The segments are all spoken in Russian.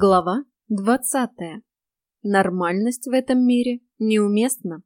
Глава двадцатая. Нормальность в этом мире неуместна.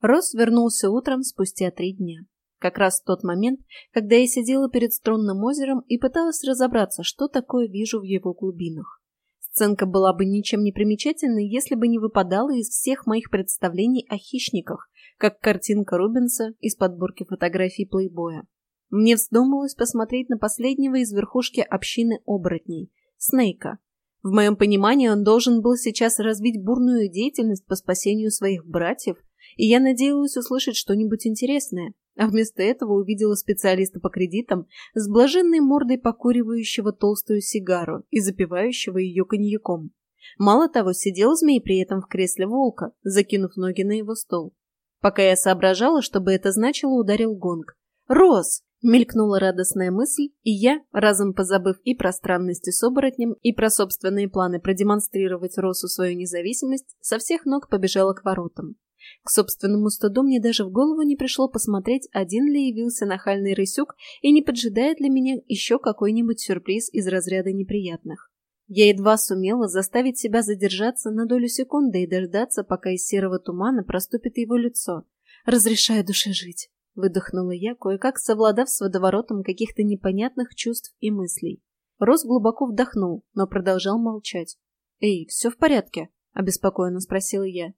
Рос вернулся утром спустя три дня. Как раз в тот момент, когда я сидела перед струнным озером и пыталась разобраться, что такое вижу в его глубинах. Сценка была бы ничем не примечательной, если бы не выпадала из всех моих представлений о хищниках, как картинка Рубенса из подборки фотографий плейбоя. Мне вздумалось посмотреть на последнего из верхушки общины оборотней – Снейка, в моем понимании он должен был сейчас развить бурную деятельность по спасению своих братьев, и я надеялась услышать что-нибудь интересное, а вместо этого увидела специалиста по кредитам с блаженной мордой покуривающего толстую сигару и запивающего ее коньяком. Мало того, сидел змей при этом в кресле волка, закинув ноги на его стол. Пока я соображала, что бы это значило, ударил гонг. «Рос!» Мелькнула радостная мысль, и я, разом позабыв и про странности с оборотнем, и про собственные планы продемонстрировать Росу свою независимость, со всех ног побежала к воротам. К собственному стыду мне даже в голову не пришло посмотреть, один ли явился нахальный рысюк и не поджидает ли меня еще какой-нибудь сюрприз из разряда неприятных. Я едва сумела заставить себя задержаться на долю секунды и дождаться, пока из серого тумана проступит его лицо. «Разрешаю душе жить» выдохнула я, кое-как совладав с водоворотом каких-то непонятных чувств и мыслей. Рос глубоко вдохнул, но продолжал молчать. «Эй, все в порядке?» — обеспокоенно спросила я.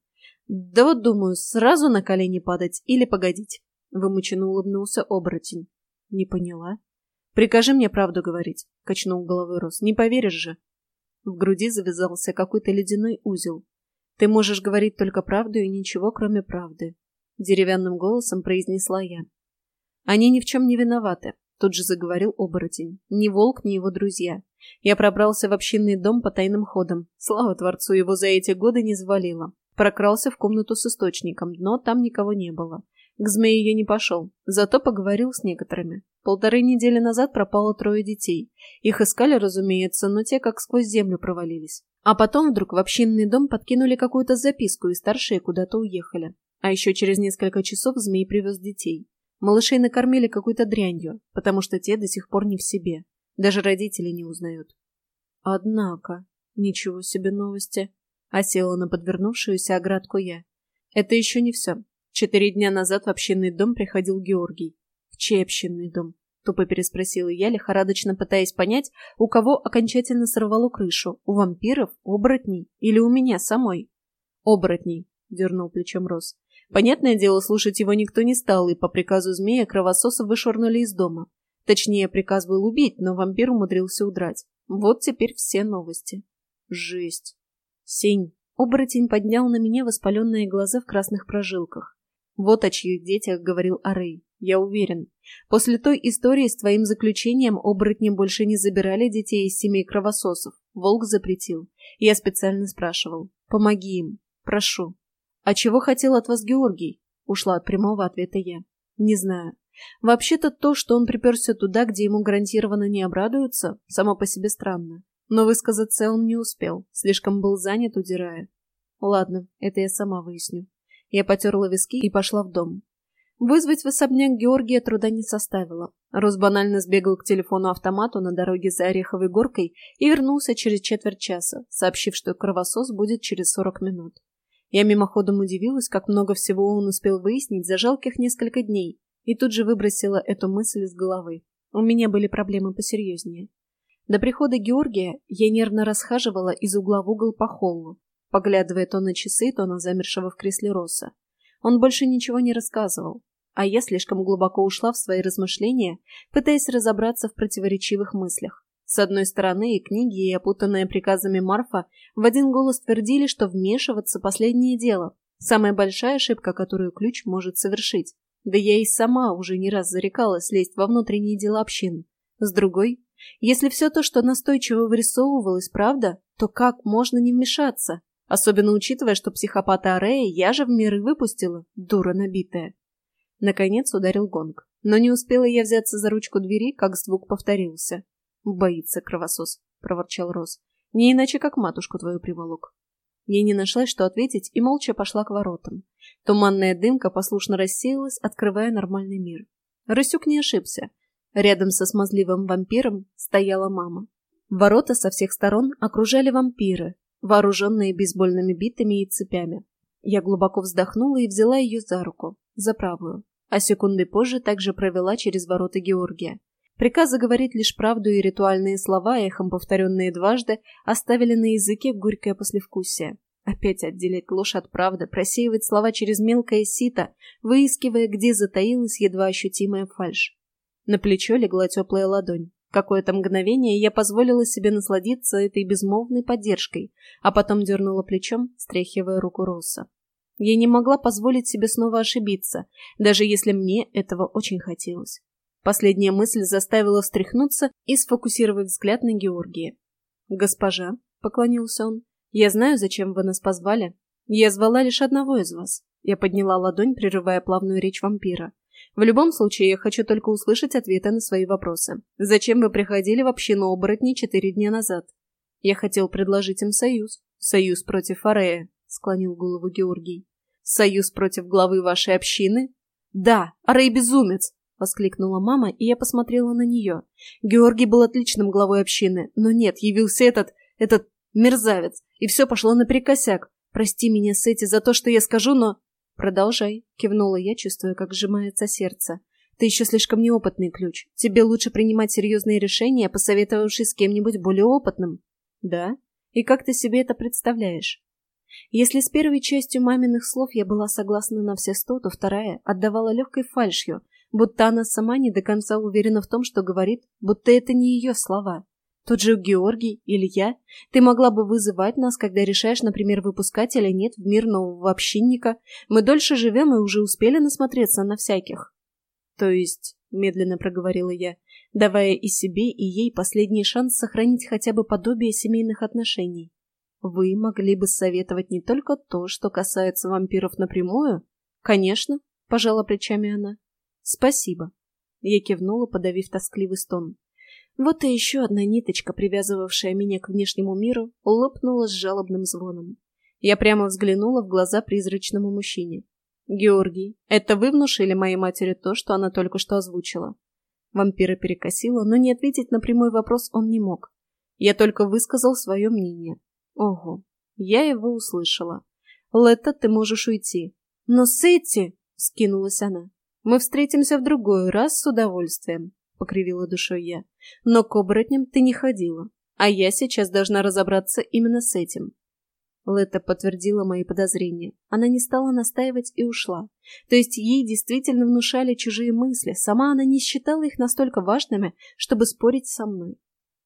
«Да вот думаю, сразу на колени падать или погодить?» — вымученно улыбнулся оборотень. «Не поняла». «Прикажи мне правду говорить», — качнул головой Рос. «Не поверишь же». В груди завязался какой-то ледяной узел. «Ты можешь говорить только правду и ничего, кроме правды. — деревянным голосом произнесла я. «Они ни в чем не виноваты», — тут же заговорил оборотень. «Ни волк, ни его друзья. Я пробрался в общинный дом по тайным ходам. Слава Творцу, его за эти годы не завалило. Прокрался в комнату с источником, но там никого не было. К змею я не пошел, зато поговорил с некоторыми. Полторы недели назад пропало трое детей. Их искали, разумеется, но те как сквозь землю провалились. А потом вдруг в общинный дом подкинули какую-то записку, и старшие куда-то уехали. А еще через несколько часов змей привез детей. Малышей накормили какой-то дрянью, потому что те до сих пор не в себе. Даже родители не узнают. Однако, ничего себе новости. Осела на подвернувшуюся оградку я. Это еще не все. Четыре дня назад в общинный дом приходил Георгий. В чей общинный дом? Тупо переспросила я, лихорадочно пытаясь понять, у кого окончательно сорвало крышу, у вампиров, оборотней или у меня самой. Оборотней, дернул плечом Рос. Понятное дело, слушать его никто не стал, и по приказу змея кровососа вышвырнули из дома. Точнее, приказ был убить, но вампир умудрился удрать. Вот теперь все новости. Жесть. Сень. Оборотень поднял на меня воспаленные глаза в красных прожилках. Вот о чьих детях говорил Арей. Я уверен. После той истории с твоим заключением оборотни больше не забирали детей из семей кровососов. Волк запретил. Я специально спрашивал. Помоги им. Прошу. «А чего хотел от вас Георгий?» — ушла от прямого ответа я. «Не знаю. Вообще-то то, что он приперся туда, где ему гарантированно не обрадуются, само по себе странно. Но высказаться он не успел, слишком был занят, удирая. Ладно, это я сама выясню. Я потерла виски и пошла в дом. Вызвать в особняк Георгия труда не составило. Рос банально сбегал к телефону-автомату на дороге за Ореховой горкой и вернулся через четверть часа, сообщив, что кровосос будет через сорок минут. Я мимоходом удивилась, как много всего он успел выяснить за жалких несколько дней, и тут же выбросила эту мысль из головы. У меня были проблемы посерьезнее. До прихода Георгия я нервно расхаживала из угла в угол по холлу, поглядывая то на часы, то на замершего в кресле Росса. Он больше ничего не рассказывал, а я слишком глубоко ушла в свои размышления, пытаясь разобраться в противоречивых мыслях. С одной стороны, и книги, и опутанные приказами Марфа в один голос твердили, что вмешиваться – последнее дело, самая большая ошибка, которую ключ может совершить. Да я и сама уже не раз зарекалась лезть во внутренние дела общин. С другой, если все то, что настойчиво вырисовывалось, правда, то как можно не вмешаться? Особенно учитывая, что психопата Арея я же в мир выпустила, дура набитая. Наконец ударил гонг. Но не успела я взяться за ручку двери, как звук повторился. «Боится кровосос», — проворчал Рос. «Не иначе, как матушку твою приволок». Я не нашла, что ответить, и молча пошла к воротам. Туманная дымка послушно рассеялась, открывая нормальный мир. Рысюк не ошибся. Рядом со смазливым вампиром стояла мама. Ворота со всех сторон окружали вампиры, вооруженные бейсбольными битами и цепями. Я глубоко вздохнула и взяла ее за руку, за правую, а секунды позже также провела через ворота Георгия. Приказы говорить лишь правду и ритуальные слова, эхом повторенные дважды, оставили на языке горькое послевкусие. Опять отделять ложь от правды, просеивать слова через мелкое сито, выискивая, где затаилась едва ощутимая фальшь. На плечо легла теплая ладонь. Какое-то мгновение я позволила себе насладиться этой безмолвной поддержкой, а потом дернула плечом, стряхивая руку Росса. Я не могла позволить себе снова ошибиться, даже если мне этого очень хотелось. Последняя мысль заставила встряхнуться и сфокусировать взгляд на Георгия. «Госпожа», — поклонился он, — «я знаю, зачем вы нас позвали. Я звала лишь одного из вас». Я подняла ладонь, прерывая плавную речь вампира. В любом случае, я хочу только услышать ответы на свои вопросы. Зачем вы приходили в общину оборотней четыре дня назад? Я хотел предложить им союз. Союз против Арея, склонил голову Георгий. Союз против главы вашей общины? Да, Арей безумец, воскликнула мама, и я посмотрела на нее. Георгий был отличным главой общины, но нет, явился этот, этот мерзавец, и все пошло наперекосяк. Прости меня, Сэти, за то, что я скажу, но... «Продолжай», — кивнула я, чувствуя, как сжимается сердце. «Ты еще слишком неопытный ключ. Тебе лучше принимать серьезные решения, посоветовавшись с кем-нибудь более опытным». «Да? И как ты себе это представляешь?» Если с первой частью маминых слов я была согласна на все сто, то вторая отдавала легкой фальшью, будто она сама не до конца уверена в том, что говорит, будто это не ее слова. Тот же Георгий или я, ты могла бы вызывать нас, когда решаешь, например, выпускать или нет в мир нового общинника. Мы дольше живем и уже успели насмотреться на всяких. То есть, медленно проговорила я, давая и себе, и ей последний шанс сохранить хотя бы подобие семейных отношений. Вы могли бы советовать не только то, что касается вампиров напрямую? Конечно, пожала плечами она. Спасибо. Я кивнула, подавив тоскливый стон. Вот и еще одна ниточка, привязывавшая меня к внешнему миру, лопнула с жалобным звоном. Я прямо взглянула в глаза призрачному мужчине. «Георгий, это вы внушили моей матери то, что она только что озвучила?» Вампира перекосила, но не ответить на прямой вопрос он не мог. Я только высказал свое мнение. Ого, я его услышала. «Летта, ты можешь уйти». «Но Сетти!» — скинулась она. «Мы встретимся в другой раз с удовольствием. — покривила душой я. «Но к оборотням ты не ходила, а я сейчас должна разобраться именно с этим». Летта подтвердила мои подозрения. Она не стала настаивать и ушла. То есть ей действительно внушали чужие мысли, сама она не считала их настолько важными, чтобы спорить со мной.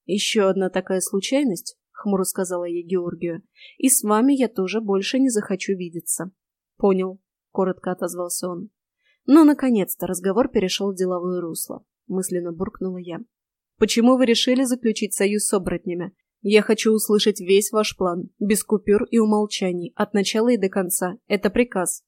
«Еще одна такая случайность», — хмуро сказала я Георгию, — «и с вами я тоже больше не захочу видеться». «Понял», — коротко отозвался он. Но, наконец-то, разговор перешел в деловое русло. — мысленно буркнула я. «Почему вы решили заключить союз с оборотнями? Я хочу услышать весь ваш план, без купюр и умолчаний, от начала и до конца. Это приказ».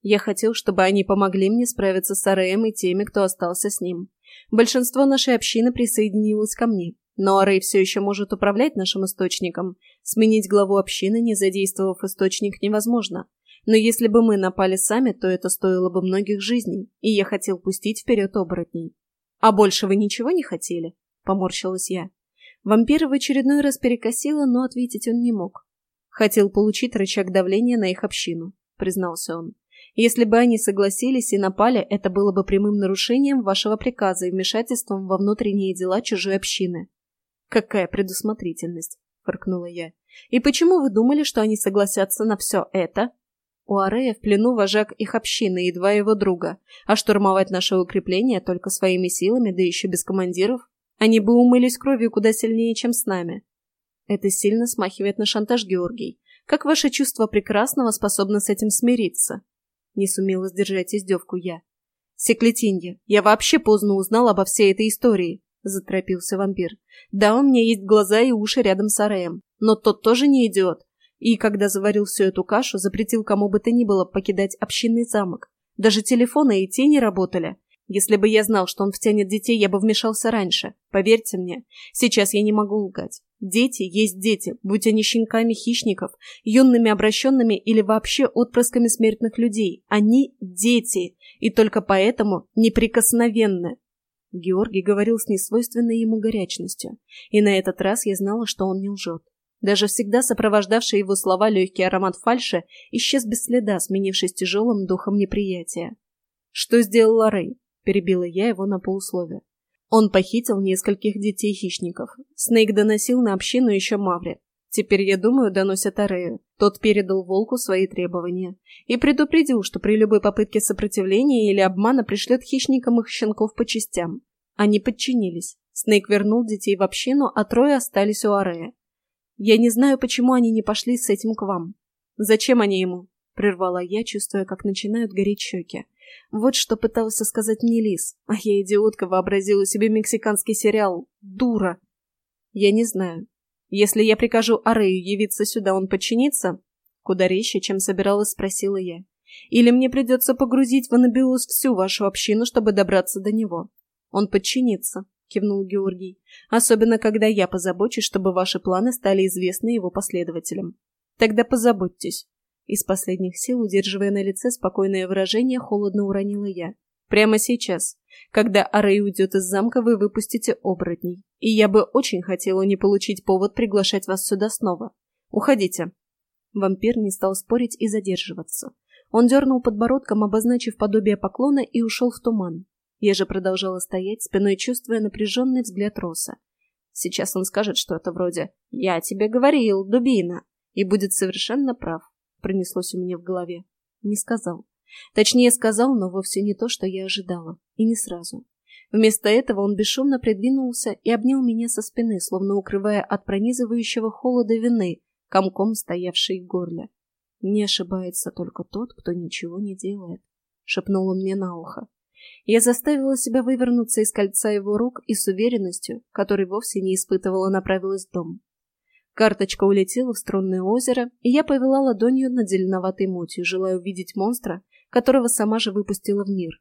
Я хотел, чтобы они помогли мне справиться с Ареем и теми, кто остался с ним. Большинство нашей общины присоединилось ко мне, но Арей все еще может управлять нашим источником. Сменить главу общины, не задействовав источник, невозможно. Но если бы мы напали сами, то это стоило бы многих жизней, и я хотел пустить вперед оборотней. «А больше вы ничего не хотели?» — поморщилась я. Вампира в очередной раз перекосило, но ответить он не мог. «Хотел получить рычаг давления на их общину», — признался он. «Если бы они согласились и напали, это было бы прямым нарушением вашего приказа и вмешательством во внутренние дела чужой общины». «Какая предусмотрительность!» — фыркнула я. «И почему вы думали, что они согласятся на все это?» У Арея в плену вожак их общины и два его друга, а штурмовать наше укрепление только своими силами, да еще без командиров, они бы умылись кровью куда сильнее, чем с нами. Это сильно смахивает на шантаж, Георгий. Как ваше чувство прекрасного способно с этим смириться? Не сумела сдержать издевку я. Секлетинья, я вообще поздно узнал обо всей этой истории, заторопился вампир. Да, у меня есть глаза и уши рядом с Ареем, но тот тоже не идиот. И, когда заварил всю эту кашу, запретил кому бы то ни было покидать общинный замок. Даже телефоны и те не работали. Если бы я знал, что он втянет детей, я бы вмешался раньше. Поверьте мне, сейчас я не могу лгать. Дети есть дети, будь они щенками хищников, юными обращенными или вообще отпрысками смертных людей. Они дети, и только поэтому неприкосновенны. Георгий говорил с несвойственной ему горячностью, и на этот раз я знала, что он не лжет. Даже всегда сопровождавший его слова легкий аромат фальши исчез без следа, сменившись тяжелым духом неприятия. «Что сделала Рэй?» – перебила я его на полусловие. Он похитил нескольких детей-хищников. Снейк доносил на общину еще Мавре. Теперь, я думаю, доносят Арею. Тот передал Волку свои требования. И предупредил, что при любой попытке сопротивления или обмана пришлет хищникам их щенков по частям. Они подчинились. Снейк вернул детей в общину, а трое остались у Арея. Я не знаю, почему они не пошли с этим к вам. Зачем они ему? Прервала я, чувствуя, как начинают гореть щеки. Вот что пытался сказать мне Лис, а я, идиотка, вообразила себе мексиканский сериал. Дура! Я не знаю. Если я прикажу Арею явиться сюда, он подчинится? Куда резче, чем собиралась, спросила я. Или мне придется погрузить в анабиоз всю вашу общину, чтобы добраться до него? Он подчинится, — кивнул Георгий. «Особенно, когда я позабочусь, чтобы ваши планы стали известны его последователям. Тогда позаботьтесь». Из последних сил, удерживая на лице спокойное выражение, холодно уронила я. «Прямо сейчас. Когда Арей уйдет из замка, вы выпустите оборотней. И я бы очень хотела не получить повод приглашать вас сюда снова. Уходите». Вампир не стал спорить и задерживаться. Он дернул подбородком, обозначив подобие поклона, и ушел в туман, я же продолжала стоять, спиной чувствуя напряженный взгляд Роса. Сейчас он скажет что-то вроде «Я тебе говорил, дубина!» и будет совершенно прав, пронеслось у меня в голове. Не сказал. Точнее, сказал, но вовсе не то, что я ожидала. И не сразу. Вместо этого он бесшумно придвинулся и обнял меня со спины, словно укрывая от пронизывающего холода вины, комком стоявшей в горле. «Не ошибается только тот, кто ничего не делает», — шепнул он мне на ухо. Я заставила себя вывернуться из кольца его рук и с уверенностью, которой вовсе не испытывала, направилась в дом. Карточка улетела в струнное озеро, и я повела ладонью над зеленоватой мутью, желая увидеть монстра, которого сама же выпустила в мир.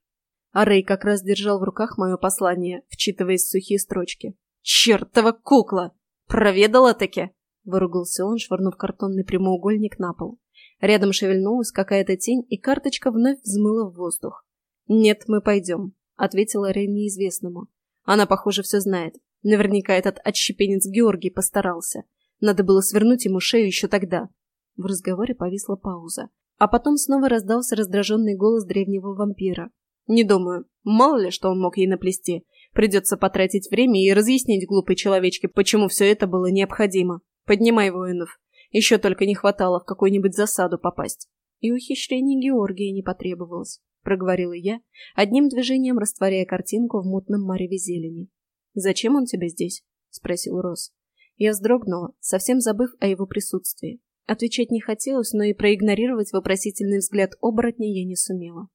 А Рэй как раз держал в руках мое послание, вчитываясь в сухие строчки. «Чертова кукла! Проведала-таки!» — выругался он, швырнув картонный прямоугольник на пол. Рядом шевельнулась какая-то тень, и карточка вновь взмыла в воздух. «Нет, мы пойдем», — ответила Рейн неизвестному. «Она, похоже, все знает. Наверняка этот отщепенец Георгий постарался. Надо было свернуть ему шею еще тогда». В разговоре повисла пауза. А потом снова раздался раздраженный голос древнего вампира. «Не думаю. Мало ли, что он мог ей наплести. Придется потратить время и разъяснить глупой человечке, почему все это было необходимо. Поднимай воинов. Еще только не хватало в какую-нибудь засаду попасть». И ухищрений Георгия не потребовалось проговорила я, одним движением растворяя картинку в мутном мареве зелени. «Зачем он тебе здесь?» — спросил Рос. Я вздрогнула, совсем забыв о его присутствии. Отвечать не хотелось, но и проигнорировать вопросительный взгляд оборотня я не сумела.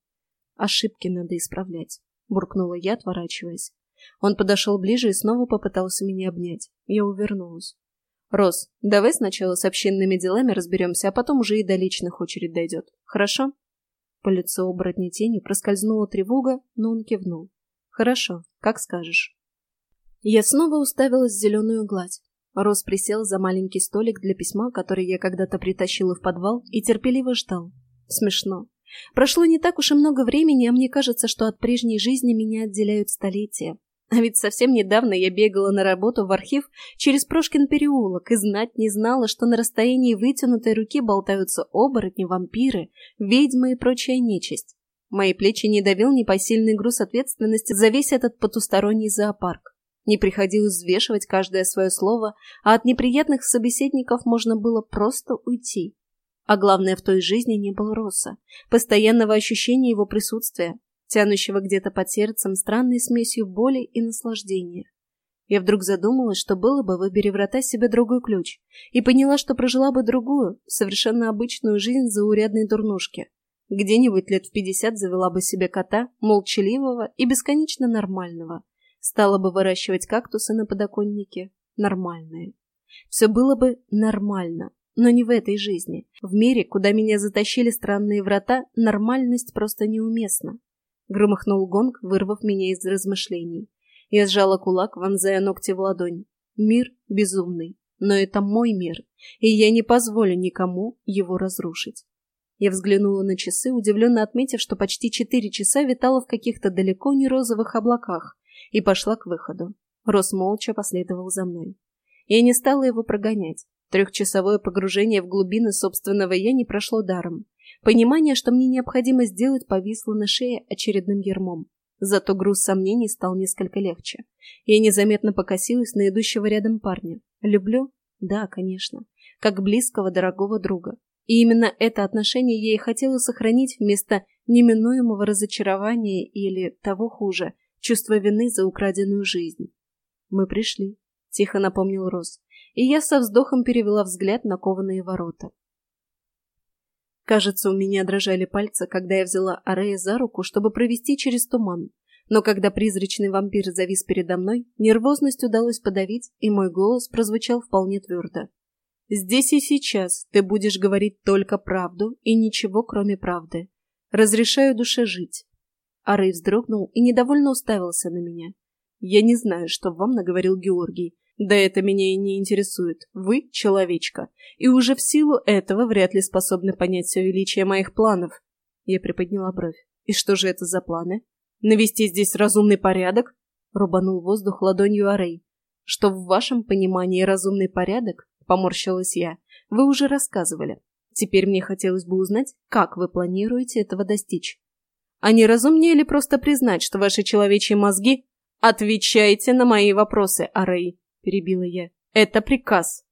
«Ошибки надо исправлять», — буркнула я, отворачиваясь. Он подошел ближе и снова попытался меня обнять. Я увернулась. «Рос, давай сначала с общинными делами разберемся, а потом уже и до личных очередь дойдет. Хорошо?» По лицу оборотня тени проскользнула тревога, но он кивнул. «Хорошо, как скажешь». Я снова уставилась в зеленую гладь. Рос присел за маленький столик для письма, который я когда-то притащила в подвал, и терпеливо ждал. Смешно. Прошло не так уж и много времени, а мне кажется, что от прежней жизни меня отделяют столетия. А ведь совсем недавно я бегала на работу в архив через Прошкин переулок и знать не знала, что на расстоянии вытянутой руки болтаются оборотни, вампиры, ведьмы и прочая нечисть. Мои плечи не давил непосильный груз ответственности за весь этот потусторонний зоопарк. Не приходилось взвешивать каждое свое слово, а от неприятных собеседников можно было просто уйти. А главное, в той жизни не было Росса, постоянного ощущения его присутствия, тянущего где-то под сердцем странной смесью боли и наслаждения. Я вдруг задумалась, что было бы, выбери врата себе другой ключ, и поняла, что прожила бы другую, совершенно обычную жизнь заурядной дурнушки. Где-нибудь лет в пятьдесят завела бы себе кота, молчаливого и бесконечно нормального. Стала бы выращивать кактусы на подоконнике. Нормальные. Все было бы нормально, но не в этой жизни. В мире, куда меня затащили странные врата, нормальность просто неуместна. Громыхнул гонг, вырвав меня из размышлений. Я сжала кулак, вонзая ногти в ладонь. Мир безумный, но это мой мир, и я не позволю никому его разрушить. Я взглянула на часы, удивленно отметив, что почти четыре часа витала в каких-то далеко не розовых облаках, и пошла к выходу. Рос молча последовал за мной. Я не стала его прогонять. Трехчасовое погружение в глубины собственного «я» не прошло даром. Понимание, что мне необходимо сделать, повисло на шее очередным ермом. Зато груз сомнений стал несколько легче. Я незаметно покосилась на идущего рядом парня. Люблю? Да, конечно. Как близкого, дорогого друга. И именно это отношение я и хотела сохранить вместо неминуемого разочарования или, того хуже, чувства вины за украденную жизнь. «Мы пришли», — тихо напомнил Рос, и я со вздохом перевела взгляд на кованые ворота. Кажется, у меня дрожали пальцы, когда я взяла Арея за руку, чтобы провести через туман. Но когда призрачный вампир завис передо мной, нервозность удалось подавить, и мой голос прозвучал вполне твердо. «Здесь и сейчас ты будешь говорить только правду и ничего, кроме правды. Разрешаю душе жить». Арей вздрогнул и недовольно уставился на меня. «Я не знаю, что вам наговорил Георгий, да это меня и не интересует. Вы — человечка, и уже в силу этого вряд ли способны понять все величие моих планов. Я приподняла бровь. И что же это за планы? Навести здесь разумный порядок? Рубанул воздух ладонью Арей. Что в вашем понимании разумный порядок? Поморщилась я. Вы уже рассказывали. Теперь мне хотелось бы узнать, как вы планируете этого достичь. А не разумнее ли просто признать, что ваши человечьи мозги... Отвечайте на мои вопросы, Арей. — перебила я. «Это приказ!»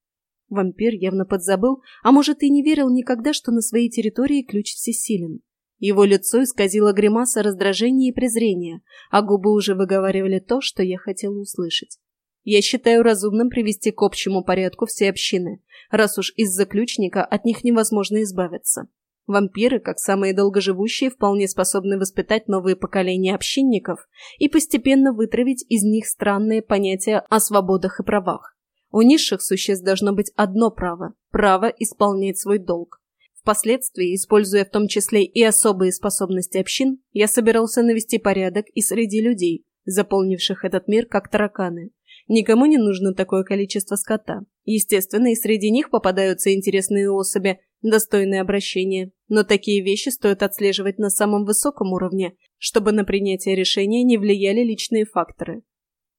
Вампир явно подзабыл, а может и не верил никогда, что на своей территории ключ всесилен. Его лицо исказило гримаса раздражения и презрения, а губы уже выговаривали то, что я хотела услышать. Я считаю разумным привести к общему порядку все общины, раз уж из-за ключника от них невозможно избавиться. Вампиры, как самые долгоживущие, вполне способны воспитать новые поколения общинников и постепенно вытравить из них странные понятия о свободах и правах. У низших существ должно быть одно право – право исполнять свой долг. Впоследствии, используя в том числе и особые способности общин, я собирался навести порядок и среди людей, заполнивших этот мир как тараканы. Никому не нужно такое количество скота. Естественно, и среди них попадаются интересные особи, достойные обращения. Но такие вещи стоит отслеживать на самом высоком уровне, чтобы на принятие решения не влияли личные факторы.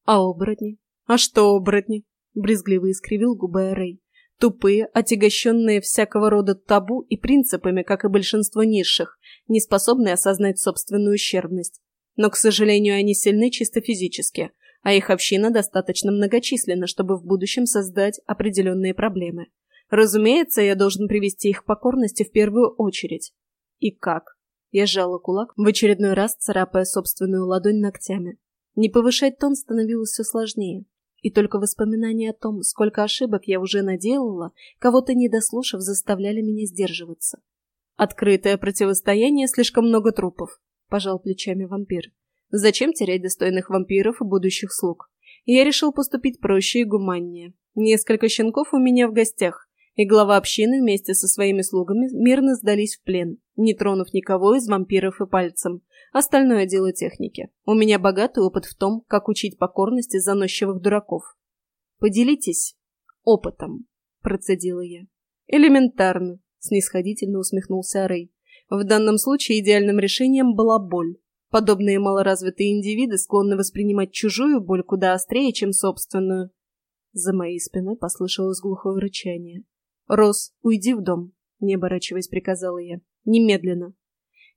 А оборотни? А что оборотни? Брезгливо искривил губы Рэй. Тупые, отягощенные всякого рода табу и принципами, как и большинство низших, не способные осознать собственную ущербность. Но, к сожалению, они сильны чисто физически – а их община достаточно многочисленна, чтобы в будущем создать определенные проблемы. Разумеется, я должен привести их к покорности в первую очередь. И как? Я сжала кулак, в очередной раз царапая собственную ладонь ногтями. Не повышать тон становилось все сложнее. И только воспоминания о том, сколько ошибок я уже наделала, кого-то не дослушав, заставляли меня сдерживаться. Открытое противостояние, слишком много трупов, пожал плечами вампир. Зачем терять достойных вампиров и будущих слуг? Я решил поступить проще и гуманнее. Несколько щенков у меня в гостях, и глава общины вместе со своими слугами мирно сдались в плен, не тронув никого из вампиров и пальцем. Остальное дело техники. У меня богатый опыт в том, как учить покорности заносчивых дураков. Поделитесь опытом, процедила я. Элементарно, снисходительно усмехнулся Рэй. В данном случае идеальным решением была боль. Подобные малоразвитые индивиды склонны воспринимать чужую боль куда острее, чем собственную. За моей спиной послышалось глухое рычание. «Рос, уйди в дом», — не оборачиваясь, приказала я. «Немедленно».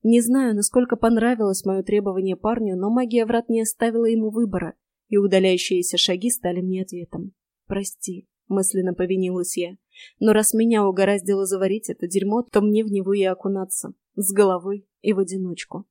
Не знаю, насколько понравилось мое требование парню, но магия врат не оставила ему выбора, и удаляющиеся шаги стали мне ответом. «Прости», — мысленно повинилась я. «Но раз меня угораздило заварить это дерьмо, то мне в него и окунаться. С головой и в одиночку».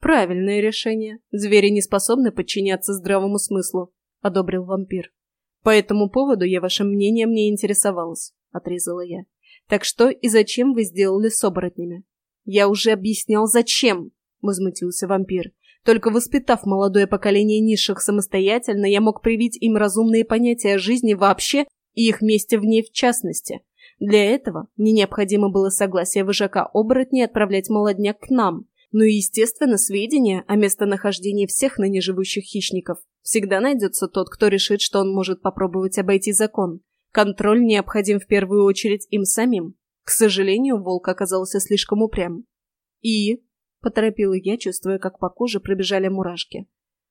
«Правильное решение. Звери не способны подчиняться здравому смыслу», — одобрил вампир. «По этому поводу я вашим мнением не интересовалась», — отрезала я. «Так что и зачем вы сделали с оборотнями?» «Я уже объяснял, зачем», — возмутился вампир. «Только воспитав молодое поколение низших самостоятельно, я мог привить им разумные понятия о жизни вообще и их месте в ней в частности. Для этого мне необходимо было согласие вожака оборотней отправлять молодняк к нам, ну и, естественно, сведения о местонахождении всех ныне живущих хищников. Всегда найдется тот, кто решит, что он может попробовать обойти закон. Контроль необходим в первую очередь им самим. К сожалению, волк оказался слишком упрям. «И?» — поторопила я, чувствуя, как по коже пробежали мурашки.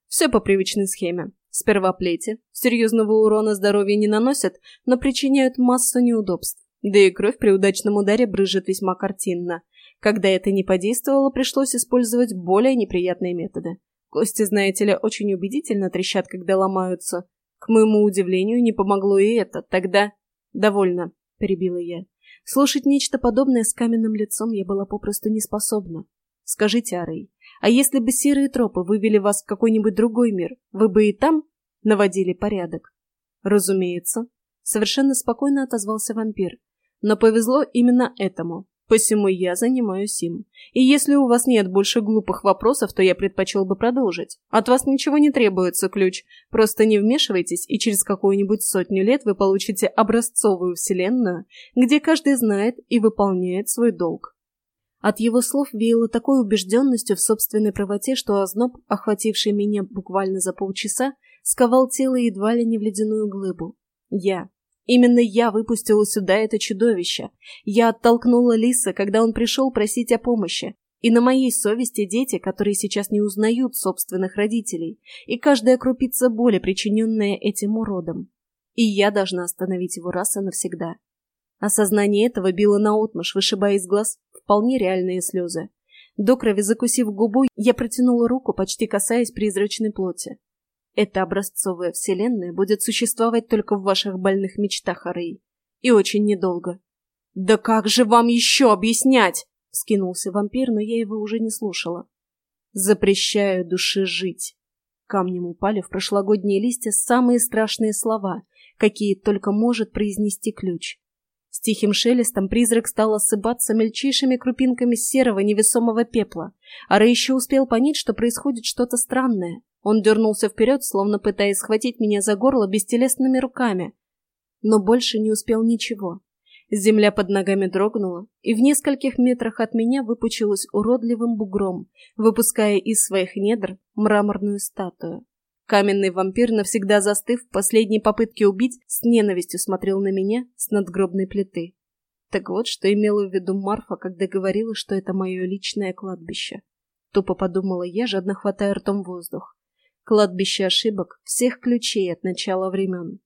Все по привычной схеме. Сперва плети, серьезного урона здоровью не наносят, но причиняют массу неудобств. Да и кровь при удачном ударе брызжет весьма картинно. Когда это не подействовало, пришлось использовать более неприятные методы. Кости, знаете ли, очень убедительно трещат, когда ломаются. К моему удивлению, не помогло и это. Тогда... «Довольно», — перебила я. Слушать нечто подобное с каменным лицом я была попросту не способна. Скажите, Арей, а если бы серые тропы вывели вас в какой-нибудь другой мир, вы бы и там наводили порядок? Разумеется. Совершенно спокойно отозвался вампир. Но повезло именно этому. Посему я занимаюсь им. И если у вас нет больше глупых вопросов, то я предпочел бы продолжить. От вас ничего не требуется, ключ. Просто не вмешивайтесь, и через какую-нибудь сотню лет вы получите образцовую вселенную, где каждый знает и выполняет свой долг. От его слов веяло такой убежденностью в собственной правоте, что озноб, охвативший меня буквально за полчаса, сковал тело едва ли не в ледяную глыбу. Я, Именно я выпустила сюда это чудовище. Я оттолкнула Лиса, когда он пришел просить о помощи. И на моей совести дети, которые сейчас не узнают собственных родителей, и каждая крупица боли, причиненная этим уродом. И я должна остановить его раз и навсегда. Осознание этого било наотмашь, вышибая из глаз вполне реальные слезы. До крови закусив губу, я протянула руку, почти касаясь призрачной плоти. Эта образцовая вселенная будет существовать только в ваших больных мечтах, Арей. И очень недолго. «Да как же вам еще объяснять?» — вскинулся вампир, но я его уже не слушала. «Запрещаю душе жить». Камнем упали в прошлогодние листья самые страшные слова, какие только может произнести ключ. С тихим шелестом призрак стал осыпаться мельчайшими крупинками серого невесомого пепла, а Рэй еще успел понять, что происходит что-то странное. Он дернулся вперед, словно пытаясь схватить меня за горло бестелесными руками. Но больше не успел ничего. Земля под ногами дрогнула, и в нескольких метрах от меня выпучилась уродливым бугром, выпуская из своих недр мраморную статую. Каменный вампир, навсегда застыв в последней попытке убить, с ненавистью смотрел на меня с надгробной плиты. Так вот, что имела в виду Марфа, когда говорила, что это мое личное кладбище. Тупо подумала я, жадно хватая ртом воздух. Кладбище ошибок, всех ключей от начала времен.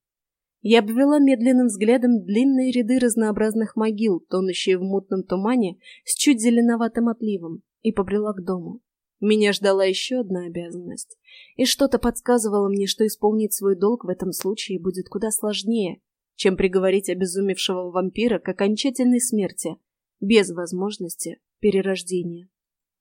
Я обвела медленным взглядом длинные ряды разнообразных могил, тонущие в мутном тумане с чуть зеленоватым отливом, и побрела к дому. Меня ждала еще одна обязанность, и что-то подсказывало мне, что исполнить свой долг в этом случае будет куда сложнее, чем приговорить обезумевшего вампира к окончательной смерти, без возможности перерождения.